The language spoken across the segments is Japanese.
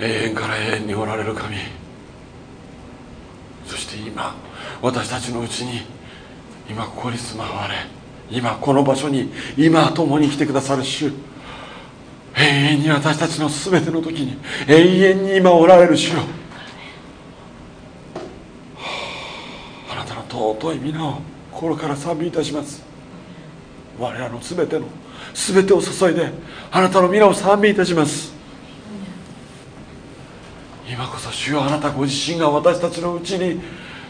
永遠から永遠におられる神。そして今私たちのうちに今ここに住まわれ今この場所に今共に来てくださる主永遠に私たちの全ての時に永遠に今おられる主よ。あなたの尊い皆を心から賛美いたします。我らの全ての全てを注いであなたの皆を賛美いたします。今こそ主よあなたご自身が私たちのうちに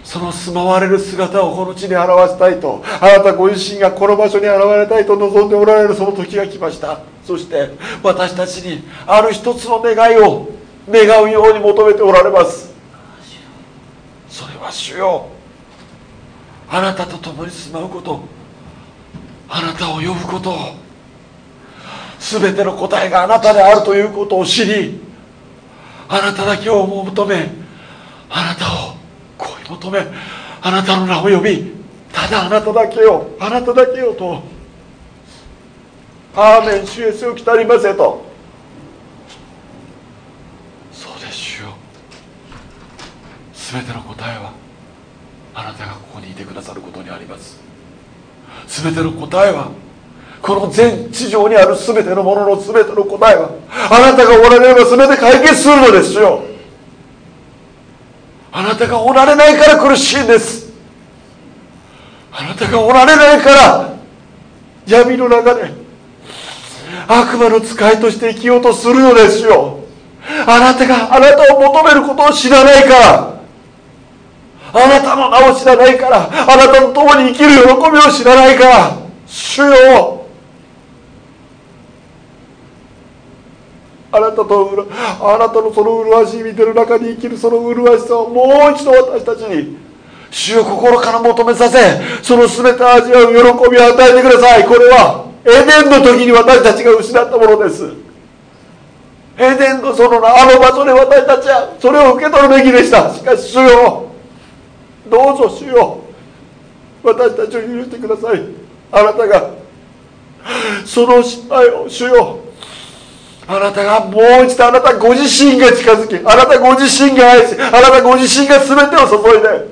その住まわれる姿をこの地に表したいとあなたご自身がこの場所に現れたいと望んでおられるその時が来ました。そして私たちにある一つの願いを願うように求めておられます。それは主よあなたと共に住まうことあなたを呼ぶこと全ての答えがあなたであるということを知りあなただけを求めあなたを恋求めあなたの名を呼びただあなただけよあなただけよとアーメン主イエスを来たりませと。そうです主よ。全ての答えはあなたがここにいてくださることにあります。全ての答えはこの全地上にある全てのものの全ての答えはあなたがおられれば全て解決するのですよ。あなたがおられないから苦しいんです。あなたがおられないから闇の中で悪魔の使いとして生きようとするのですよ。あなたがあなたを求めることを知らないからあなたの名を知らないからあなたと共に生きる喜びを知らないから主よ。あなたとあなたのその麗しい見てる中に生きるその麗しさをもう一度私たちに主を心から求めさせその全て味わう喜びを与えてください。これはエデンの時に私たちが失ったものです。エデンのそのあの場所で私たちはそれを受け取るべきでした。しかし主よどうぞ主よ私たちを許してください。あなたがその失敗を主よあなたがもう一度あなたご自身が近づきあなたご自身が愛しあなたご自身が全てを注いで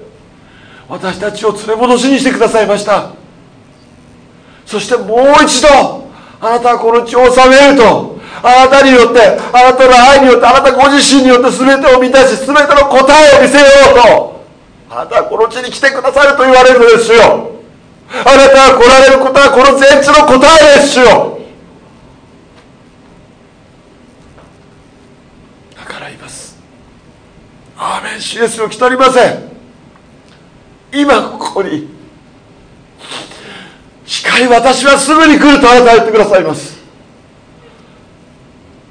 私たちを連れ戻しにしてくださいました。そしてもう一度あなたはこの地を治めるとあなたによってあなたの愛によってあなたご自身によって全てを満たし全ての答えを見せようとあなたはこの地に来てくださると言われるのですよ。あなたが来られることはこの全地の答えですよだから言いますアーメンシエスを来たりません。今ここに光私はすぐに来るとあなたは言ってくださいます。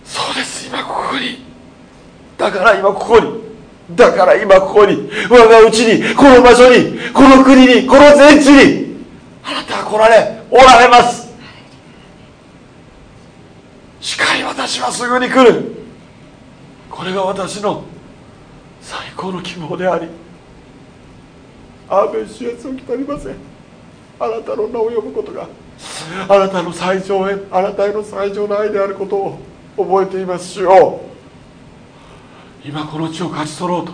そうです今ここに。だから今ここに。だから今ここに。我がうちにこの場所にこの国にこの全地にあなたは来られおられます。光私はすぐに来る。これが私の最高の希望でありアーメン主イエスを来たりません。あなたの名を呼ぶことがあなたの最上へあなたへの最上の愛であることを覚えています主よ。今この地を勝ち取ろうと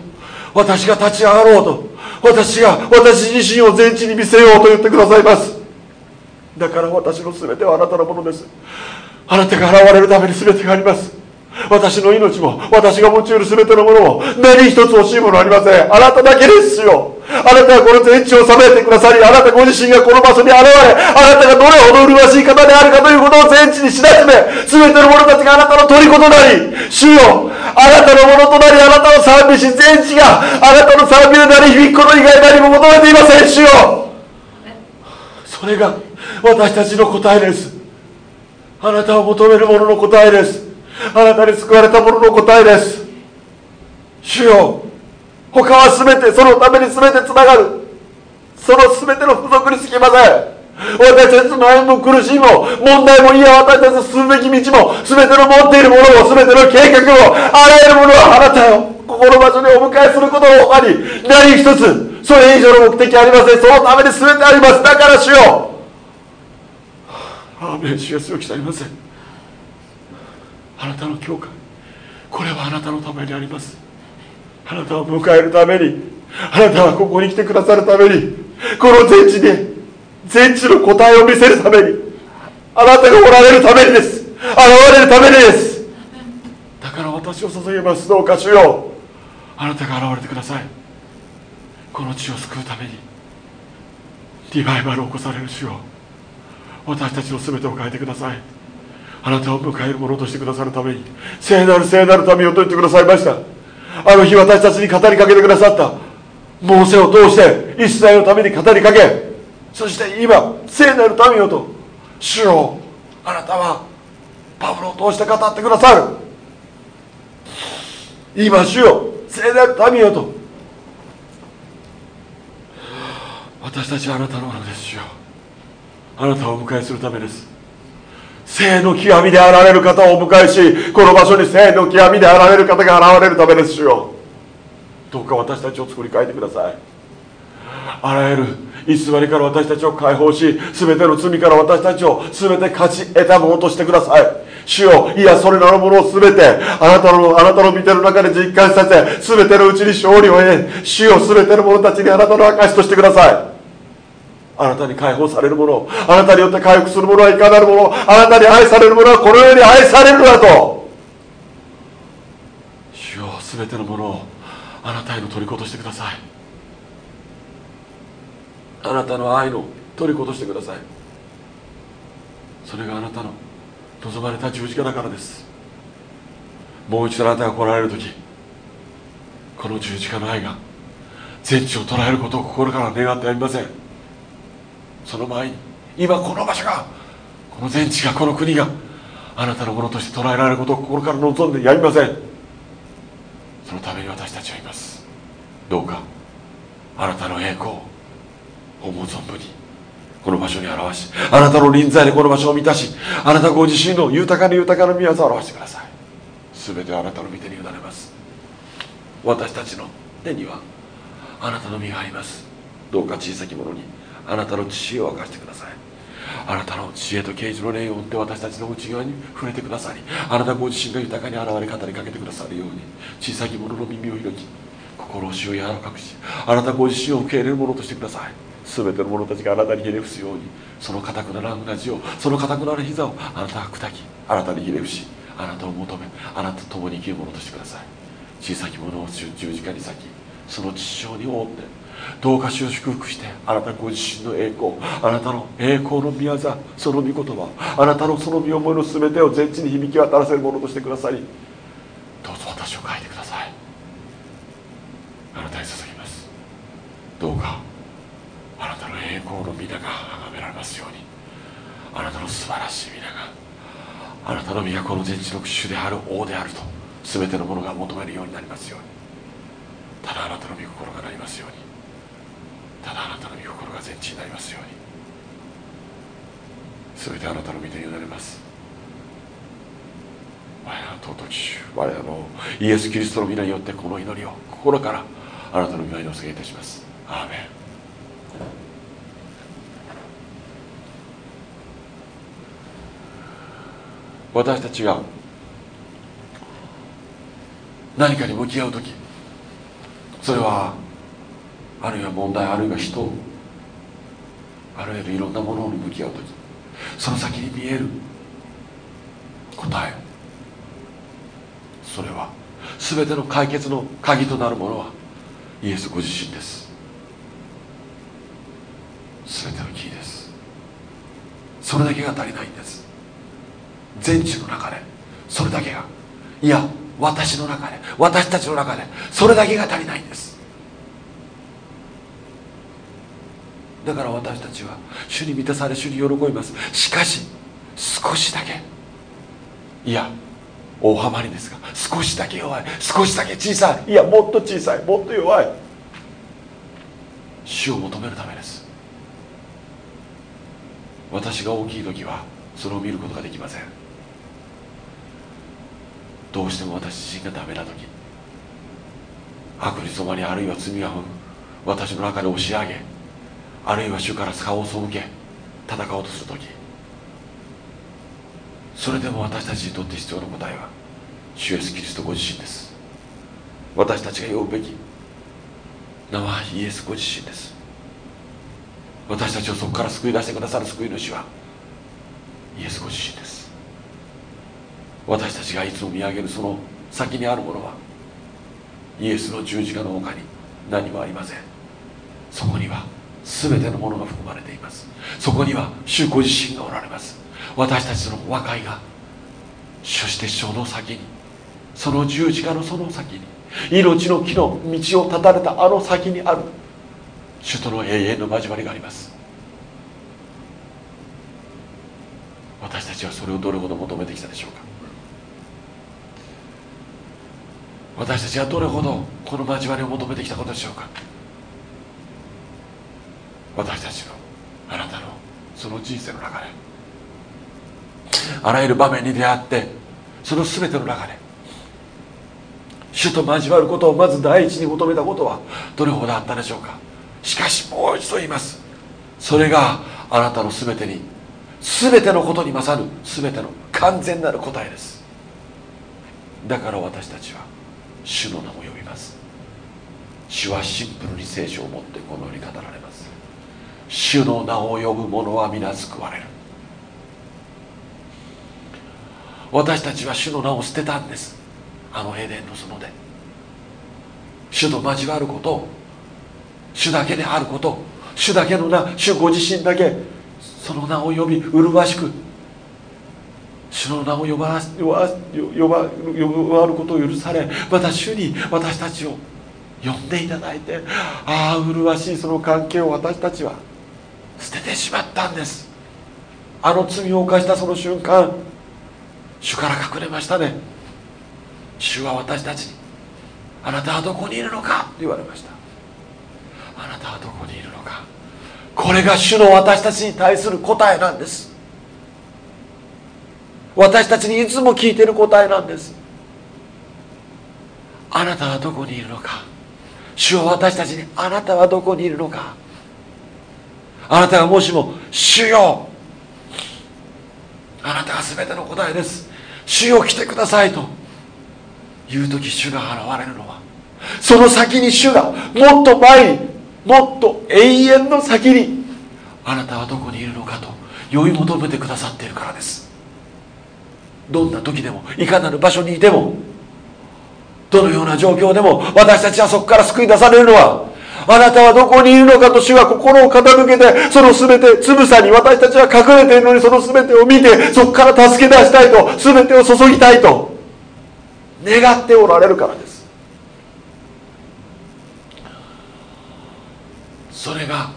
私が立ち上がろうと私が私自身を全地に見せようと言ってくださいます。だから私の全てはあなたのものです。あなたが現れるために全てがあります。私の命も私が持ち得る全てのものも何一つ欲しいものありません。あなただけですよ。あなたはこの全地を治めてくださりあなたご自身がこの場所に現れあなたがどれほど麗しい方であるかということを全地に知らしめ全ての者たちがあなたの虜となり主よあなたのものとなりあなたを賛美し全地があなたの賛美でなり響くこと以外何も求めていません。主よ。それが私たちの答えです。あなたを求める者の答えです。あなたに救われた者の答えです。主よ他は全てそのために全てつながる。その全ての付属につきません。私たちの悩みも苦しみも問題もいや私たちの進むべき道も全ての持っているものも全ての計画もあらゆるものはあなたよ。この場所にお迎えすることの他に何一つそれ以上の目的ありません。そのために全てあります。だから主よ。アーメン主が強きたりませんあなたの教会。これはあなたのためにあります。あなたを迎えるために。あなたはここに来てくださるために。この全地で全地の答えを見せるために。あなたがおられるためにです。現れるためにです。だから私を注げます。どうかしよ。あなたが現れてください。この地を救うために。リバイバルを起こされる主よ。私たちの全てを変えてください。あなたを迎えるものとしてくださるために聖なる聖なる民をと言ってくださいました。あの日私たちに語りかけてくださったモーセを通してイスラエルのために語りかけそして今聖なる民よと主よあなたはパブロを通して語ってくださる。今主よ聖なる民よと。私たちはあなたのものですよあなたをお迎えするためです。生の極みであられる方をお迎えしこの場所に生の極みであられる方が現れるためですよ。どうか私たちを作り変えてください。あらゆる偽りから私たちを解放し全ての罪から私たちを全て勝ち得たものとしてください。主よいやそれらのものを全てあなたのあなたの見ての中で実感させ全てのうちに勝利を得主よ全ての者たちにあなたの証しとしてください。あなたに解放される者あなたによって回復する者はいかなる者あなたに愛される者はこのように愛されるのだと。主よ全てのものをあなたへの虜としてください。あなたの愛の虜としてください。それがあなたの望まれた十字架だからです。もう一度あなたが来られる時この十字架の愛が全地を捉えることを心から願ってありません。その前に今この場所がこの全地がこの国があなたのものとして捉えられることを心から望んでやりません。そのために私たちはいます。どうかあなたの栄光を思う存分にこの場所に表しあなたの臨在でこの場所を満たしあなたご自身の豊かに豊かな宮業を表してください。全てあなたの御手に委ねます。私たちの手にはあなたの身があります。どうか小さき者にあなたの知恵を明かしてください。あなたの知恵と啓示の霊を追って私たちの内側に触れてくださりあなたご自身が豊かに現れ語りかけてくださるように小さき者の耳を開き心をしを柔らかくしあなたご自身を受け入れるものとしてください。全ての者たちがあなたにひれ伏すようにその固くならぬじをその固くなる膝をあなたが砕きあなたにひれ伏しあなたを求めあなたと共に生きるものとしてください。小さき者を十字架に裂きその父親に覆ってどうか主を祝福してあなたご自身の栄光あなたの栄光の宮座その御言葉あなたのその身思いの全てを全地に響き渡らせるものとしてくださりどうぞ私を書いてください。あなたに捧げます。どうかあなたの栄光の皆が崇められますように。あなたの素晴らしい皆があなたの都の全地の主である王であると全てのものが求めるようになりますように。ただあなたの御心がなりますように。ただあなたの御心が全地になりますように。全てあなたの御手になります。我らの尊き主我らのイエス・キリストの皆によってこの祈りを心からあなたの御前にお告げいたします。アーメン。私たちが何かに向き合う時それはあるいは問題あるいは人あるいはいろんなものに向き合う時その先に見える答え。それは全ての解決の鍵となるものはイエスご自身です。全てのキーです。それだけが足りないんです。全地の中でそれだけが。いや私の中で私たちの中でそれだけが足りないんです。だから私たちは主に満たされ主に喜びます。しかし少しだけ。いや大幅にですが少しだけ弱い。少しだけ小さい。いやもっと小さい。もっと弱い。主を求めるためです。私が大きい時はそれを見ることができません。どうしても私自身がダメな時悪に染まりあるいは罪が私の中で押し上げあるいは主から顔を背け戦おうとする時それでも私たちにとって必要な答えは主イエスキリストご自身です。私たちが呼ぶべき名はイエスご自身です。私たちをそこから救い出してくださる救い主はイエスご自身です。私たちがいつも見上げるその先にあるものはイエスの十字架の他に何もありません。そこには全てのものが含まれています。そこには主ご自身がおられます。私たちの和解がそしてその先にその十字架のその先に命の木の道を断たれたあの先にある主との永遠の交わりがあります。私たちはそれをどれほど求めてきたでしょうか。私たちはどれほどこの交わりを求めてきたことでしょうか。私たちのあなたのその人生の中であらゆる場面に出会ってその全ての中で主と交わることをまず第一に求めたことはどれほどあったでしょうか。しかしもう一度言います。それがあなたの全てに全てのことに勝る全ての完全なる答えです。だから私たちは主の名を呼びます。主はシンプルに聖書を持ってこのように語られます。主の名を呼ぶ者は皆救われる。私たちは主の名を捨てたんです。あのエデンの園で。主と交わること主だけであること主だけの名主ご自身だけその名を呼び麗しく主の名を呼ば呼ば呼ば呼ばることを許されまた主に私たちを呼んでいただいてああ麗しいその関係を私たちは捨ててしまったんです。あの罪を犯したその瞬間主から隠れましたね。主は私たちにあなたはどこにいるのか？と言われました。あなたはどこにいるのか？これが主の私たちに対する答えなんです。私たちにいつも聞いてる答えなんです。あなたはどこにいるのか？主は私たちにあなたはどこにいるのか？あなたがもしも主よ。あなたが全ての答えです。主よ来てくださいと。言う時主が現れるのは。その先に主がもっと前にもっと永遠の先にあなたはどこにいるのかと酔い求めてくださっているからです。どんな時でもいかなる場所にいてもどのような状況でも私たちはそこから救い出されるのはあなたはどこにいるのかと主は心を傾けてその全てつぶさに私たちは隠れているのにその全てを見てそこから助け出したいと全てを注ぎたいと願っておられるからです。それが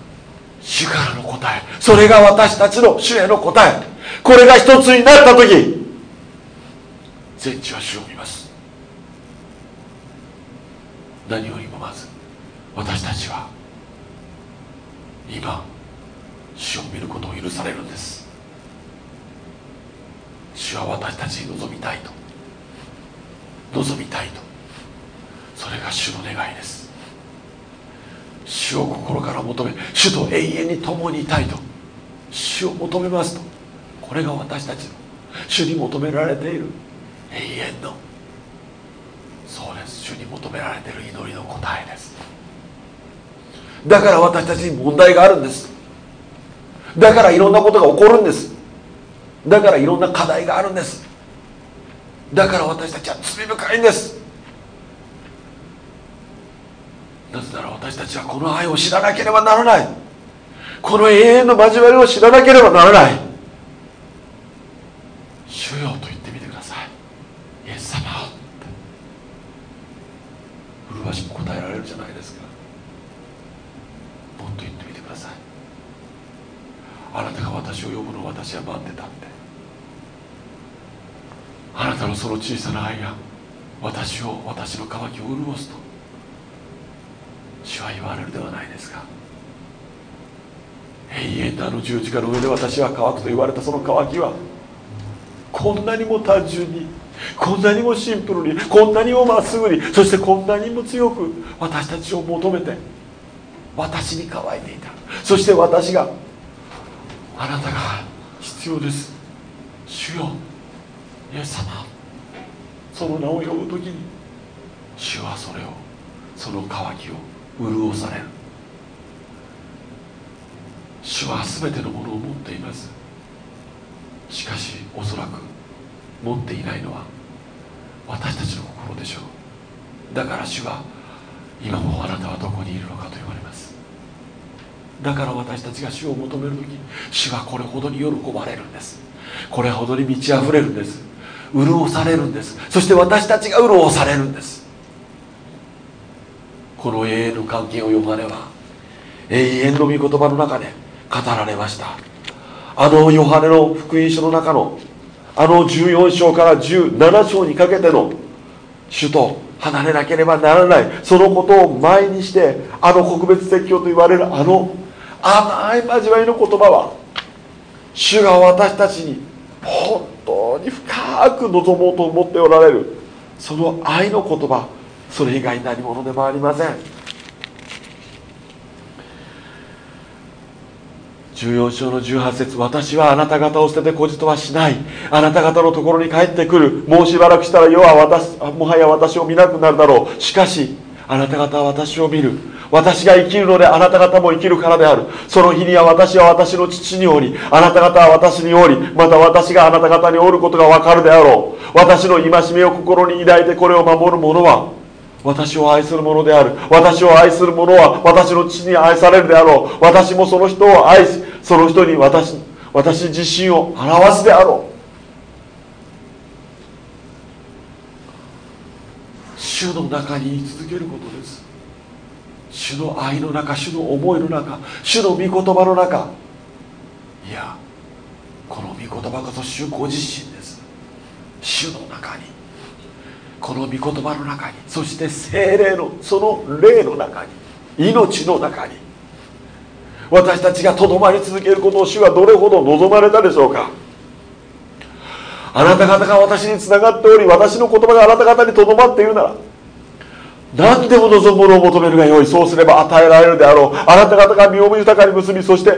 主からの答え。それが私たちの主への答え。これが一つになった時全地は主を見ます。何よりもまず私たちは今主を見ることを許されるんです。主は私たちに望みたいと。望みたいと。それが主の願いです。主を心から求め主と永遠に共にいたいと。主を求めますと。これが私たちの主に求められている永遠の。そうです。主に求められている祈りの答えです。だから私たちに問題があるんです。だからいろんなことが起こるんです。だからいろんな課題があるんです。だから私たちは罪深いんです。なぜなら私たちはこの愛を知らなければならない。この永遠の交わりを知らなければならない。主よと言ってみてください。イエス様って。麗しく答えられるじゃないですかもっと言ってみてくださいあなたが私を呼ぶのを私は待ってたって。あなたのその小さな愛が私を私の渇きを潤すと。主は言われるではないですか。永遠なあの十字架の上で私は乾くと言われたその渇きはこんなにも単純にこんなにもシンプルにこんなにもまっすぐにそしてこんなにも強く私たちを求めて私に乾いていた。そして私があなたが必要です。主よ。イエス様。その名を呼ぶ時に。主はそれをその渇きを潤される。主は全てのものを持っています。しかしおそらく持っていないのは私たちの心でしょう。だから主は今もあなたはどこにいるのかと言われますだから私たちが主を求める時主はこれほどに喜ばれるんです。これほどに満ち溢れるんです。潤されるんです。そして私たちが潤されるんです。この永遠の関係を読まねば永遠の御言葉の中で語られました。あのヨハネの福音書の中のあの14章から17章にかけての主と離れなければならないそのことを前にしてあの国別説教と言われるあの甘い交わりの言葉は主が私たちに本当に深く望もうと思っておられるその愛の言葉それ以外何者でもありません。14章の18節私はあなた方を捨てて孤児とはしない。あなた方のところに帰ってくる。もうしばらくしたら世は私もはや私を見なくなるだろう。しかしあなた方は私を見る。私が生きるのであなた方も生きるからである。その日には私は私の父におりあなた方は私におりまた私があなた方におることがわかるであろう。私の戒めを心に抱いてこれを守る者は私を愛する者である。私を愛する者は私の父に愛されるであろう。私もその人を愛しその人に私私自身を表すであろう。主の中に居続けることです。主の愛の中主の思いの中主の御言葉の中。いやこの御言葉こそ主ご自身です。主の中に。この御言葉の中に。そして精霊のその霊の中に。命の中に。私たちがとどまり続けることを主はどれほど望まれたでしょうか。あなた方が私につながっており私の言葉があなた方にとどまっているなら何でも望むものを求めるがよいそうすれば与えられるであろう。あなた方が身を豊かに結びそして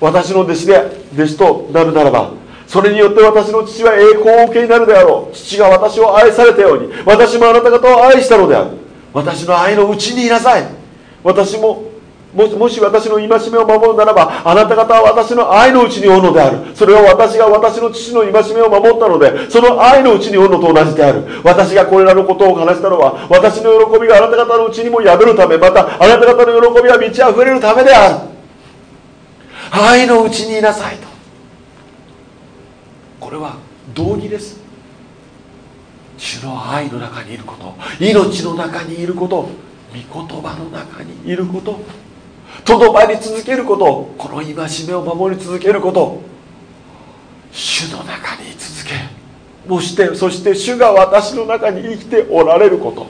私の弟子で弟子となるならばそれによって私の父は栄光を受けになるであろう。父が私を愛されたように私もあなた方を愛したのである。私の愛のうちにいなさい。私ももしもし私の戒めを守るならばあなた方は私の愛のうちにおるのである。それを私が私の父の戒めを守ったのでその愛のうちにおるのと同じである。私がこれらのことを話したのは私の喜びがあなた方のうちにも宿るためまたあなた方の喜びは満ち溢れるためである。愛のうちにいなさいと。これは道義です。主の愛の中にいること命の中にいること御言葉の中にいること。とどまり続けることこの戒めを守り続けること主の中に居続けそしてそして主が私の中に生きておられること。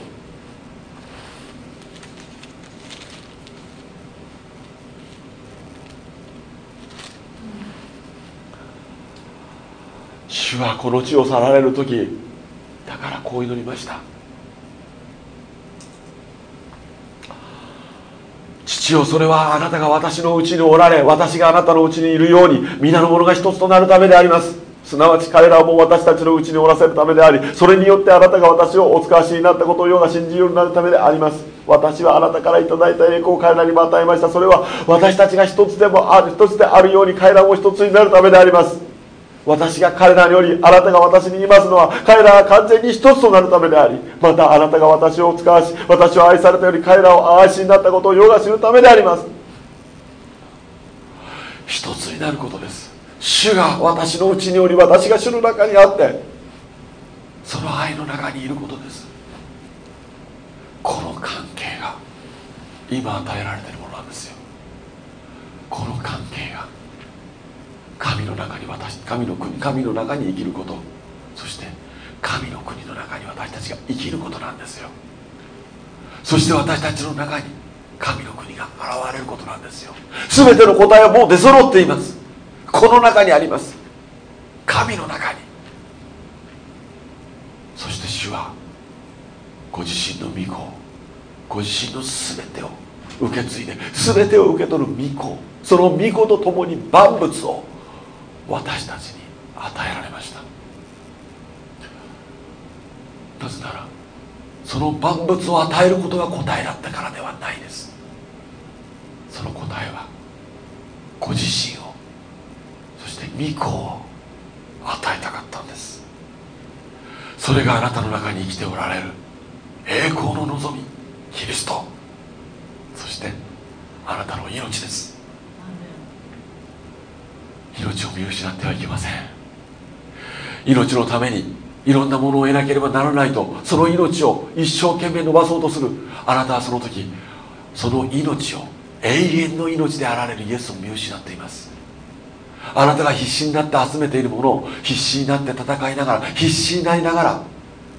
主はこの地を去られる時だからこう祈りました。父よそれはあなたが私のうちにおられ私があなたのうちにいるように皆の者が一つとなるためであります。すなわち彼らも私たちのうちにおらせるためでありそれによってあなたが私をお使わしになったことを世が信じようになるためであります。私はあなたからいただいた栄光を彼らにも与えました。それは私たちが一つでもある一つであるように彼らも一つになるためであります。私が彼らによりあなたが私に言いますのは彼らが完全に一つとなるためでありまたあなたが私を使わし私を愛されたより彼らを愛しになったことを世が知るためであります。一つになることです。主が私のうちにおり私が主の中にあってその愛の中にいることです。この関係が今与えられているものなんですよ。この関係が神の中に私神の国神の中に生きること。そして神の国の中に私たちが生きることなんですよ。そして私たちの中に神の国が現れることなんですよ。全ての答えはもう出揃っています。この中にあります。神の中に。そして主はご自身の御子ご自身の全てを受け継いで全てを受け取る御子その御子と共に万物を私たちに与えられました。なぜならその万物を与えることが答えだったからではないです。その答えはご自身をそして御子を与えたかったんです。それがあなたの中に生きておられる栄光の望みキリスト。そしてあなたの命です。命を見失ってはいけません。命のためにいろんなものを得なければならないとその命を一生懸命伸ばそうとする。あなたはその時その命を永遠の命であられるイエスを見失っています。あなたが必死になって集めているものを必死になって戦いながら必死になりながら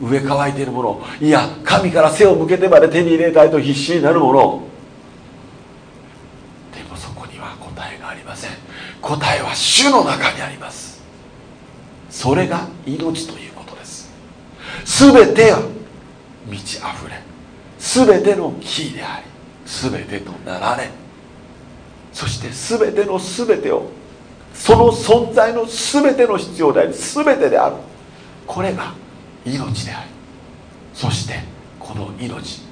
上乾いているものいや神から背を向けてまで手に入れたいと必死になるものでもそこには答えがありません答えは主の中にあります。それが命ということです。全てが満ち溢れ全てのキーであり全てとなられそして全ての全てをその存在の全ての必要であり全てである。これが命でありそしてこの命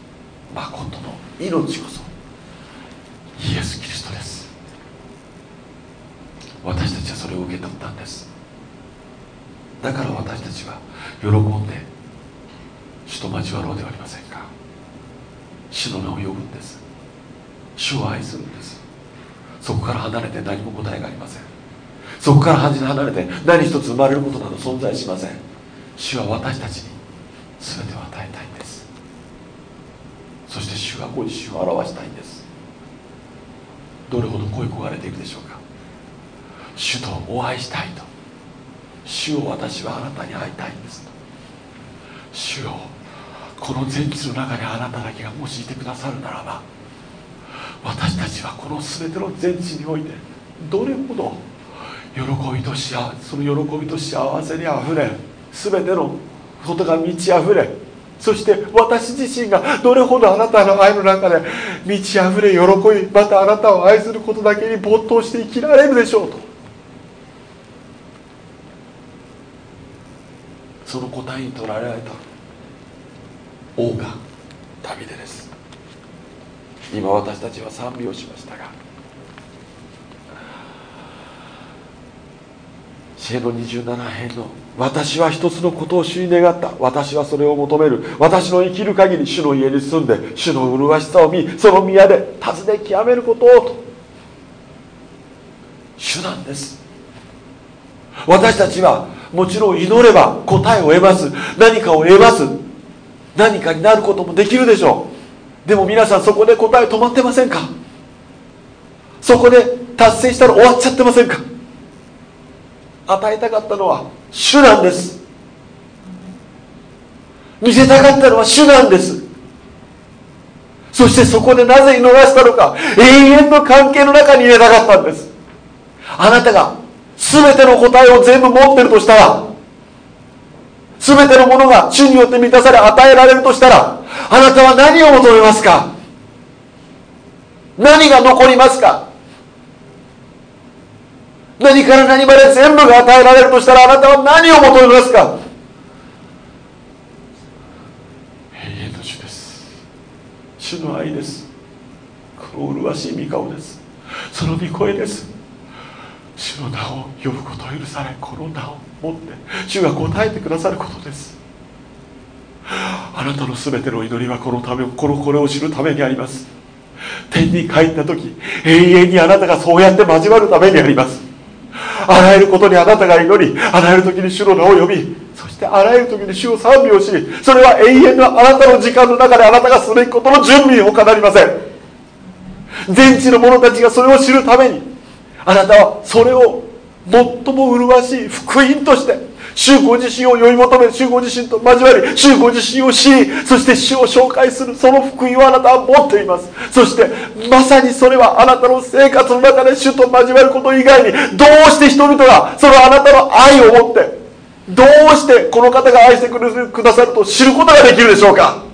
誠の命こそイエス・キリストです。私たちはそれを受け取ったんです。だから私たちは喜んで主と交わろうではありませんか。主の名を呼ぶんです。主を愛するんです。そこから離れて何も答えがありません。そこから離れて何一つ生まれることなど存在しません。主は私たちに全てを与えたいんです。そして主がご自身を表したいんです。どれほど恋焦がれているでしょうか。主とお会いしたいと。主を私はあなたに会いたいんですと。主よこの全地の中であなただけが用いてくださるならば私たちはこの全ての全地においてどれほど喜びと幸せその喜びと幸せにあふれ全てのことが満ち溢れそして私自身がどれほどあなたの愛の中で満ち溢れ喜びまたあなたを愛することだけに没頭して生きられるでしょうと。その答えに取られられた王がダビデです。今私たちは賛美をしましたが詩の27編の「私は一つのことを主に願った。私はそれを求める。私の生きる限り主の家に住んで主の麗しさを見その宮で尋ね極めることを」と。主なんです。私たちはもちろん祈れば答えを得ます。何かを得ます。何かになることもできるでしょう。でも皆さんそこで答え止まってませんか？そこで達成したら終わっちゃってませんか？与えたかったのは主なんです。見せたかったのは主なんです。そしてそこでなぜ祈らしたのか？永遠の関係の中に入れたかったんです。あなたが全ての答えを全部持ってるとしたら全てのものが主によって満たされ与えられるとしたらあなたは何を求めますか？何が残りますか？何から何まで全部が与えられるとしたらあなたは何を求めますか？永遠の主です。主の愛です。この麗しい御顔です。その御声です。主の名を呼ぶことを許されこの名を持って主が答えてくださることです。あなたの全ての祈りはこのためこのこれを知るためにあります。天に帰った時永遠にあなたがそうやって交わるためにあります。あらゆることにあなたが祈りあらゆる時に主の名を呼びそしてあらゆる時に主を賛美をしそれは永遠のあなたの時間の中であなたがすべきことの準備に他なりません。全地の者たちがそれを知るためにあなたはそれを最も麗しい福音として主ご自身を追い求め主ご自身と交わり主ご自身を知りそして主を紹介するその福音をあなたは持っています。そしてまさにそれはあなたの生活の中で主と交わること以外にどうして人々がそのあなたの愛を持ってどうしてこの方が愛してくださると知ることができるでしょうか。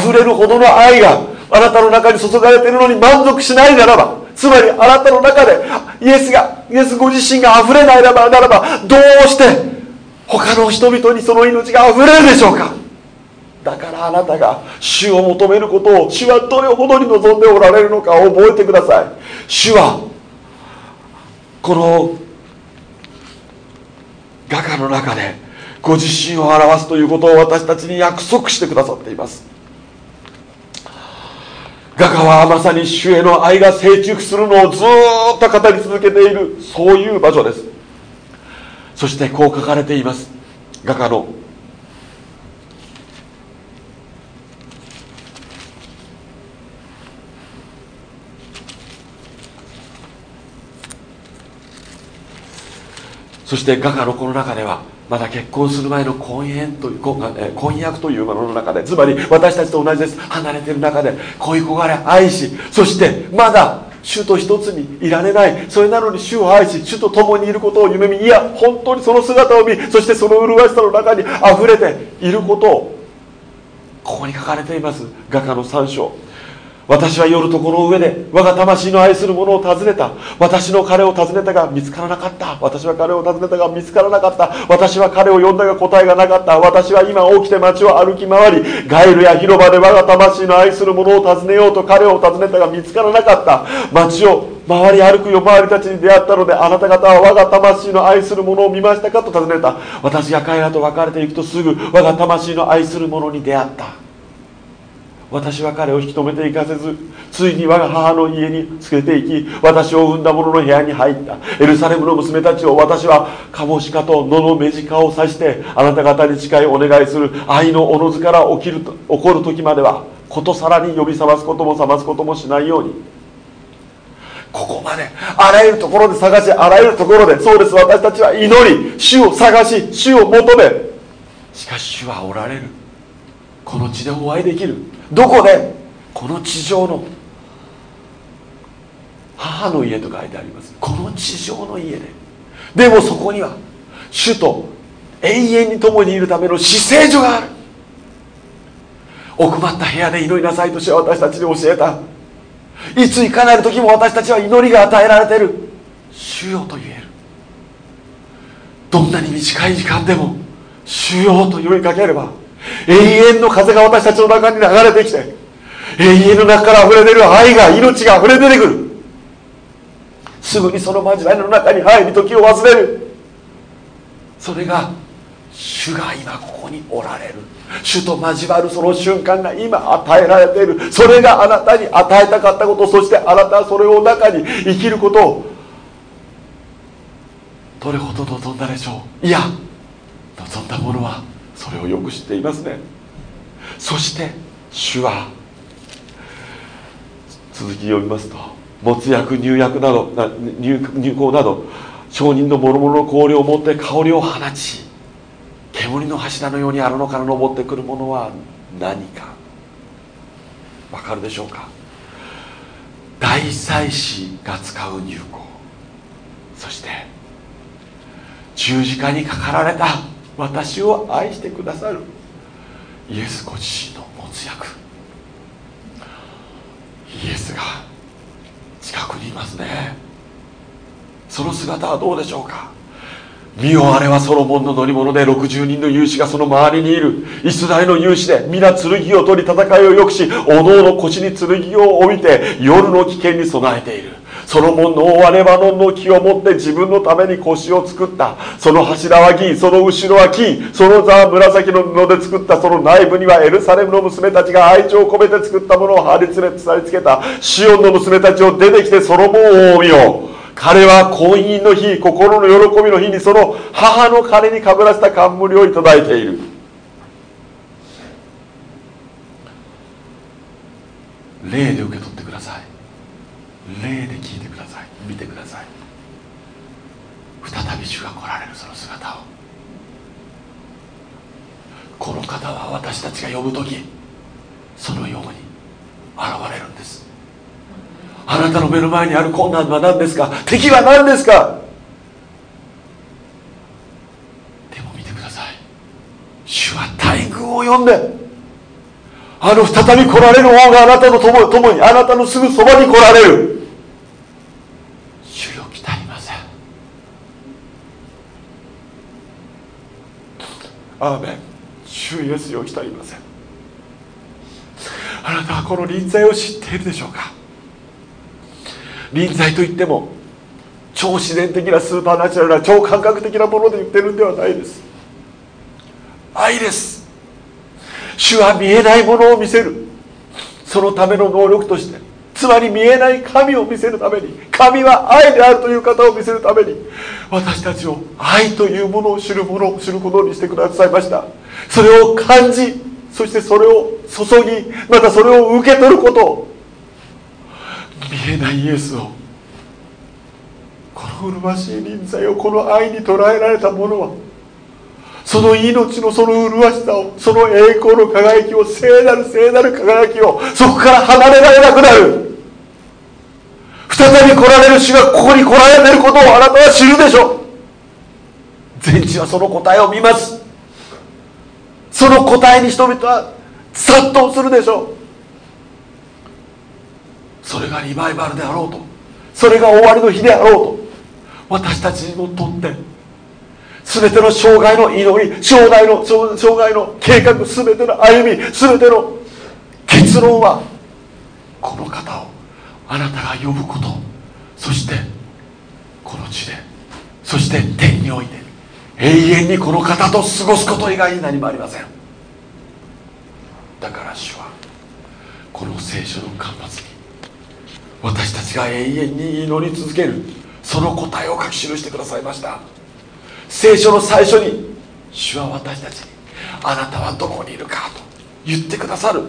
溢れるほどの愛があなたの中に注がれているのに満足しないならばつまりあなたの中でイエスがイエスご自身が溢れないならばどうして他の人々にその命が溢れるでしょうか？だからあなたが主を求めることを主はどれほどに望んでおられるのかを覚えてください。主はこの画家の中でご自身を表すということを私たちに約束してくださっています。画家はまさに主への愛が成熟するのをずっと語り続けているそういう場所です。そしてこう書かれています。画家の。そして画家のこの中ではまだ結婚する前の婚姻という婚約というものの中でつまり私たちと同じです。離れている中で恋焦がれ愛しそしてまだ主と一つにいられない。それなのに主を愛し主と共にいることを夢見いや本当にその姿を見そしてその麗しさの中にあふれていることをここに書かれています。画家の3章。私は夜とこの上で我が魂の愛する者を訪ねた。私の彼を訪ねたが見つからなかった。私は彼を訪ねたが見つからなかった。私は彼を呼んだが答えがなかった。私は今起きて街を歩き回りガイルや広場で我が魂の愛する者を訪ねようと彼を訪ねたが見つからなかった。街を周り歩く夜回りたちに出会ったのであなた方は我が魂の愛する者を見ましたかと尋ねた。私が彼らと別れていくとすぐ我が魂の愛する者に出会った。私は彼を引き止めていかせずついに我が母の家に連れて行き私を産んだ者の部屋に入った。エルサレムの娘たちを私はカモシカと野の目近を指してあなた方に誓いお願いする。愛のおのずから起きると起こる時まではことさらに呼び覚ますことも覚ますこともしないように。ここまであらゆるところで探しあらゆるところでそうです。私たちは祈り主を探し主を求め。しかし主はおられる。この地でお会いできる。どこで？この地上の。母の家と書いてあります。この地上の家で。でもそこには主と永遠に共にいるための死聖所がある。奥まった部屋で祈りなさいとして私たちに教えた。いついかなる時も私たちは祈りが与えられている。主よと言える。どんなに短い時間でも主よと呼びかければ永遠の風が私たちの中に流れてきて永遠の中から溢れ出る愛が命が溢れ出てくる。すぐにその交わりの中に入り時を忘れる。それが主が今ここにおられる。主と交わるその瞬間が今与えられている。それがあなたに与えたかったことそしてあなたはそれを中に生きることをどれほど望んだでしょう。いや望んだものはそれをよく知っていますね。そして主は続き読みますと没薬入薬など入入香など証人の諸々の香料を持って香りを放ち煙の柱のようにあるのから登ってくるものは何か。わかるでしょうか？大祭司が使う入香そして十字架にかかられた私を愛してくださる。イエスご自身の持つ役。イエスが近くにいますね。その姿はどうでしょうか。見よあれはソロモンの乗り物で60人の勇士がその周りにいる。イスラエルの勇士で皆剣を取り戦いを良くしおのおの腰に剣を帯びて夜の危険に備えている。ソロモンの王はレバノンの木を持って自分のために腰を作った。その柱は銀その後ろは金。その座は紫の布で作った。その内部にはエルサレムの娘たちが愛情を込めて作ったものを貼り付けさりつけた。シオンの娘たちを出てきてソロモン王を見よう。彼は婚姻の日心の喜びの日にその母の彼にかぶらせた冠をいただいている。霊で受け取ってください。霊で聞いてください見てください再び主が来られるその姿を。この方は私たちが呼ぶ時そのように現れるんです。あなたの目の前にある困難は何ですか？敵は何ですか？でも見てください。主は大軍を呼んであの再び来られる王があなたの共にあなたのすぐそばに来られる主よ来たりませんアーメン。主イエスよ来たりません。あなたはこの臨在を知っているでしょうか？臨在といっても超自然的なスーパーナチュラルな超感覚的なもので言ってるんではないです。愛です。主は見えないものを見せる。そのための能力としてつまり見えない神を見せるために神は愛であるという方を見せるために私たちを愛というものを知るものを知ることにしてくださいました。それを感じそしてそれを注ぎまたそれを受け取ること。見えないイエスをこの麗しい臨在をこの愛に捉えられた者はその命のその麗しさをその栄光の輝きを聖なる聖なる輝きをそこから離れられなくなる。再び来られる主がここに来られてることをあなたは知るでしょ。う全地はその答えを見ます。その答えに人々は殺到するでしょ。うそれがリバイバルであろうとそれが終わりの日であろうと私たちにもとって全ての障害の祈り障害の障害の計画全ての歩み全ての結論はこの方をあなたが呼ぶこと。そしてこの地でそして天において永遠にこの方と過ごすこと以外に何もありません。だから主はこの聖書の間髪に私たちが永遠に祈り続けるその答えを書き記してくださいました。聖書の最初に主は私たちにあなたはどこにいるかと言ってくださる。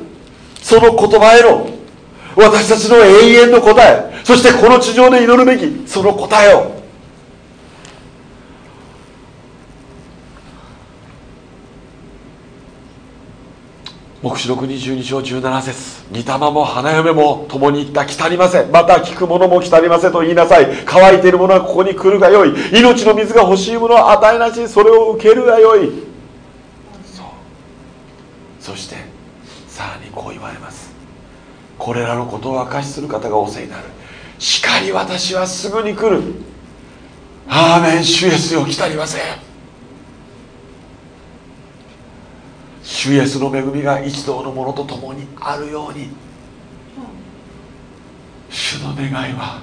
その言葉への私たちの永遠の答えそしてこの地上で祈るべきその答えを黙示録22章17節。御霊も花嫁も共に行った。来たりません。また聞く者も来たりませんと言いなさい。乾いている者はここに来るがよい。命の水が欲しい者は与えなし。それを受けるがよい。そう。そしてさらにこう言われます。これらのことを明かしする方がおせになる。しかり私はすぐに来る。アーメン主イエスよ来たりません。主イエスの恵みが一同のものと共にあるように。主の願いは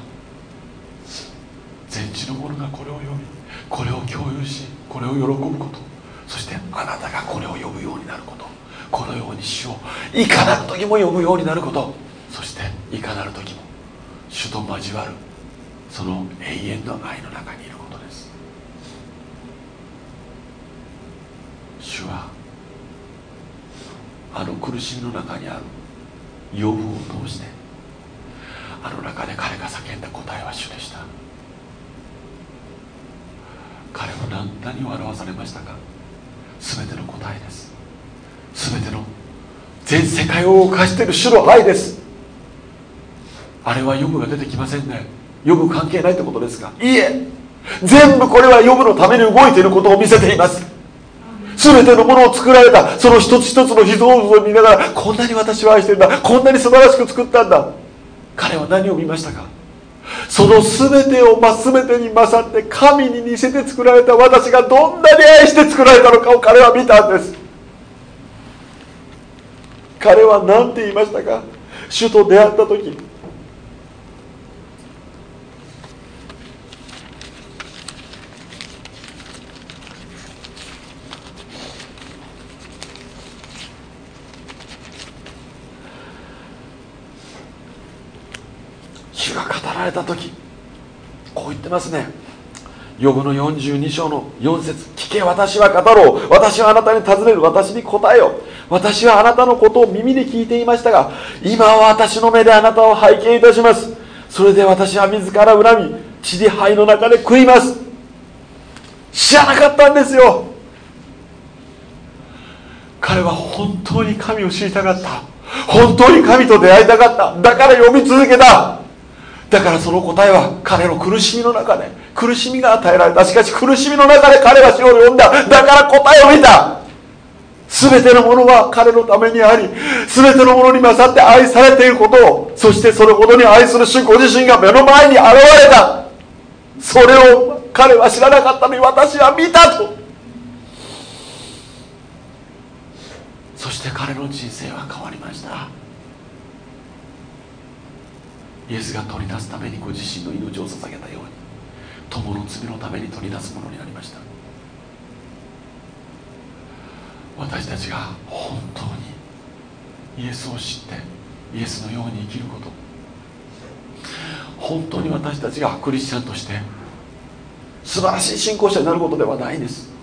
全地の者がこれを読みこれを共有しこれを喜ぶこと。そしてあなたがこれを呼ぶようになること。このように主をいかなる時も呼ぶようになること。そしていかなる時も主と交わるその永遠の愛の中にいることです。主はあの苦しみの中にある養分を通してあの中で彼が叫んだ答えは主でした。彼は何何を表されましたか？全ての答えです。全ての全世界を動かしている主の愛です。あれはヨブが出てきませんね。ヨブ関係ないってことですか？いいえ。全部これはヨブのために動いていることを見せています。全てのものを作られた。その一つ一つの秘蔵物を見ながらこんなに私を愛してるんだ。こんなに素晴らしく作ったんだ。彼は何を見ましたか？その全てを、全てに勝って神に似せて作られた。私がどんなに愛して作られたのかを彼は見たんです。彼は何て言いましたか？主と出会った時主が語られた時こう言ってますね。ヨブの42章の4節聞け私は語ろう。私はあなたに尋ねる。私に答えよ私はあなたのことを耳で聞いていましたが今は私の目であなたを拝見いたします。それで私は自ら恨み血で灰の中で食います。知らなかったんですよ。彼は本当に神を知りたかった。本当に神と出会いたかった。だから読み続けた。だからその答えは彼の苦しみの中で苦しみが与えられた。しかし苦しみの中で彼は死を読んだ。だから答えを見た。全てのものは彼のためにあり全てのものに勝って愛されていることをそしてそれほどに愛する主ご自身が目の前に現れた。それを彼は知らなかったのに私は見たと。そして彼の人生は変わりました。イエスが取り出すためにご自身の命を捧げたように友の罪のために取り出すものになりました。私たちが本当にイエスを知ってイエスのように生きること本当に私たちがクリスチャンとして素晴らしい信仰者になることではないんです。